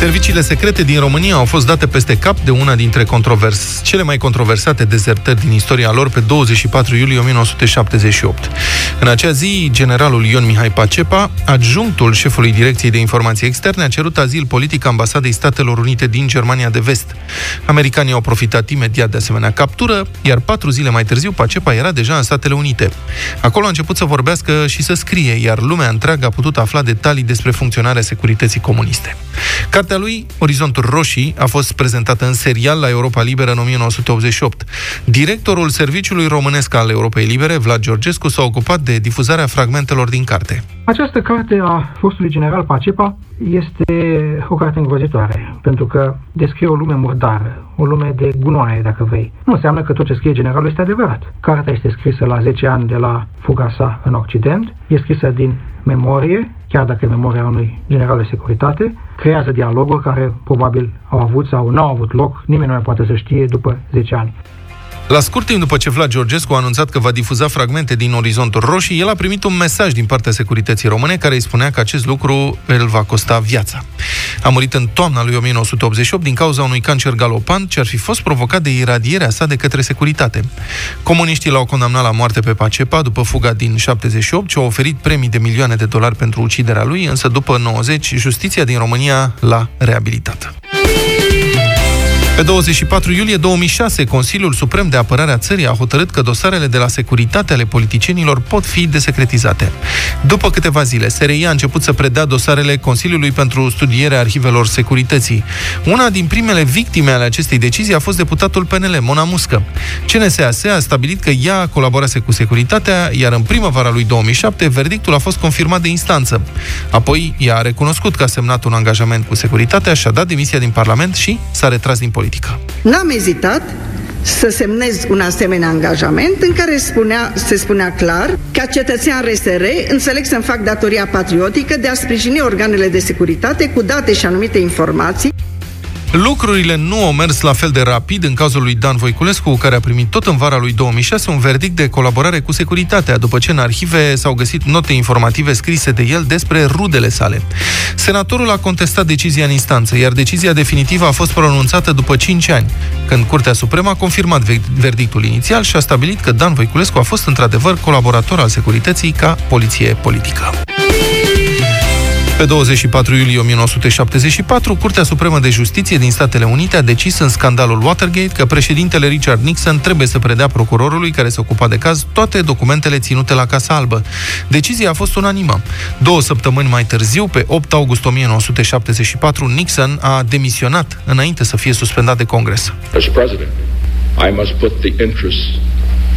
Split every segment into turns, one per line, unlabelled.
Serviciile secrete din România au fost date peste cap de una dintre controvers, cele mai controversate dezertări din istoria lor pe 24 iulie 1978. În acea zi, generalul Ion Mihai Pacepa, adjunctul șefului Direcției de Informații Externe, a cerut azil politic ambasadei Statelor Unite din Germania de Vest. Americanii au profitat imediat de asemenea captură, iar patru zile mai târziu Pacepa era deja în Statele Unite. Acolo a început să vorbească și să scrie, iar lumea întreagă a putut afla detalii despre funcționarea securității comuniste. Cartea lui, Orizonturi Roșii, a fost prezentată în serial la Europa Liberă în 1988. Directorul Serviciului Românesc al Europei Libere, Vlad Georgescu, s-a ocupat de difuzarea fragmentelor din carte.
Această carte a fostului general Pacepa este o carte îngrozitoare, pentru că descrie o lume murdară, o lume de gunoaie, dacă vrei. Nu înseamnă că tot ce scrie generalul este adevărat. Cartea este scrisă la 10 ani de la fuga sa în Occident, e scrisă din memorie, chiar dacă e memoria unui general de securitate, creează dialoguri care probabil au avut sau nu au avut loc, nimeni nu mai poate să știe după 10 ani.
La scurt timp după ce Vlad Georgescu a anunțat că va difuza fragmente din Orizontul Roșii, el a primit un mesaj din partea securității române care îi spunea că acest lucru îl va costa viața. A murit în toamna lui 1988 din cauza unui cancer galopant ce ar fi fost provocat de iradierea sa de către securitate. Comuniștii l-au condamnat la moarte pe Pacepa după fuga din 78 ce au oferit premii de milioane de dolari pentru uciderea lui, însă după 90, justiția din România l-a reabilitat. Pe 24 iulie 2006, Consiliul Suprem de Apărare a țării a hotărât că dosarele de la securitate ale politicienilor pot fi desecretizate. După câteva zile, SRI a început să predea dosarele Consiliului pentru studierea arhivelor securității. Una din primele victime ale acestei decizii a fost deputatul PNL, Mona Muscă. CNSAS a stabilit că ea colaborase cu securitatea, iar în primăvara lui 2007, verdictul a fost confirmat de instanță. Apoi, ea a recunoscut că a semnat un angajament cu securitatea, și-a dat demisia din Parlament și s-a retras din politică politică.
N-am ezitat să semnez un asemenea angajament în care spunea, se spunea clar ca cetățean RSR înțeleg să-mi fac datoria patriotică de a sprijini organele de securitate cu date și anumite informații
Lucrurile nu au mers la fel de rapid în cazul lui Dan Voiculescu, care a primit tot în vara lui 2006 un verdict de colaborare cu securitatea, după ce în arhive s-au găsit note informative scrise de el despre rudele sale. Senatorul a contestat decizia în instanță, iar decizia definitivă a fost pronunțată după 5 ani, când Curtea Supremă a confirmat verdictul inițial și a stabilit că Dan Voiculescu a fost într-adevăr colaborator al securității ca poliție politică. Pe 24 iulie 1974, Curtea Supremă de Justiție din Statele Unite a decis în scandalul Watergate că președintele Richard Nixon trebuie să predea procurorului care se ocupa de caz toate documentele ținute la Casa Albă. Decizia a fost unanimă. Două săptămâni mai târziu, pe 8 august 1974, Nixon a demisionat înainte să fie suspendat de Congres. As president, I must put the interests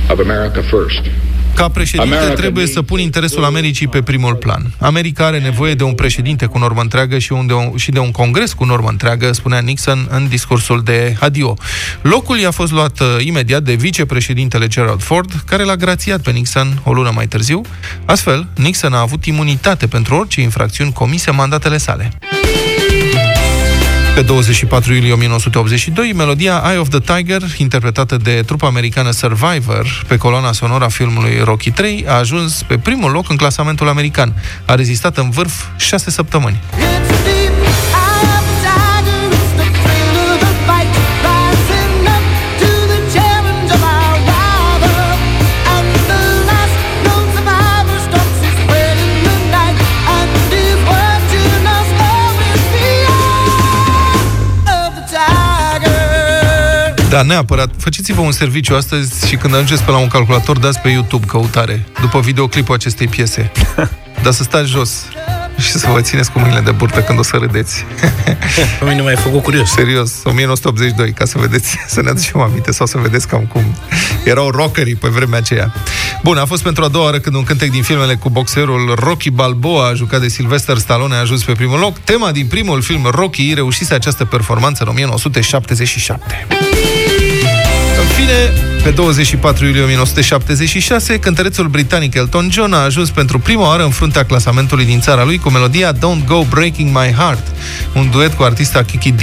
of America first. Ca președinte trebuie să pun interesul Americii pe primul plan. America are nevoie de un președinte cu normă întreagă și, un de un, și de un congres cu normă întreagă, spunea Nixon în discursul de adio. Locul i-a fost luat uh, imediat de vicepreședintele Gerald Ford, care l-a grațiat pe Nixon o lună mai târziu. Astfel, Nixon a avut imunitate pentru orice infracțiuni comise în mandatele sale. Pe 24 iulie 1982, melodia Eye of the Tiger, interpretată de trupa americană Survivor pe coloana sonoră a filmului Rocky 3, a ajuns pe primul loc în clasamentul american. A rezistat în vârf șase săptămâni. Da, neapărat. Faceți-vă un serviciu astăzi și când ajungeți pe la un calculator, dați pe YouTube căutare, după videoclipul acestei piese. Dar să stați jos și să vă țineți cu mâinile de burtă când o să râdeți.
Pe mine mai făcut curios.
Serios, 1982, ca să vedeți, să ne aducem aminte sau să vedeți cam cum erau rockerii pe vremea aceea. Bun, a fost pentru a doua oară când un cântec din filmele cu boxerul Rocky Balboa, jucat de Sylvester Stallone, a ajuns pe primul loc. Tema din primul film Rocky reușise această performanță în 1977. În fine, Pe 24 iulie 1976, cântărețul britanic Elton John a ajuns pentru prima oară în fruntea clasamentului din țara lui cu melodia Don't Go Breaking My Heart, un duet cu artista Kiki D.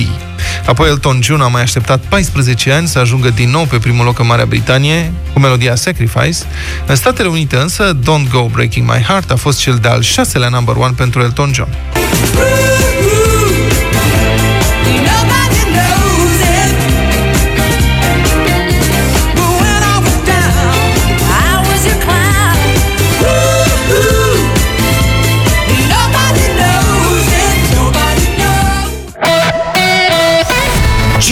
Apoi Elton John a mai așteptat 14 ani să ajungă din nou pe primul loc în Marea Britanie cu melodia Sacrifice. În Statele Unite însă, Don't Go Breaking My Heart a fost cel de-al șaselea number one pentru Elton John.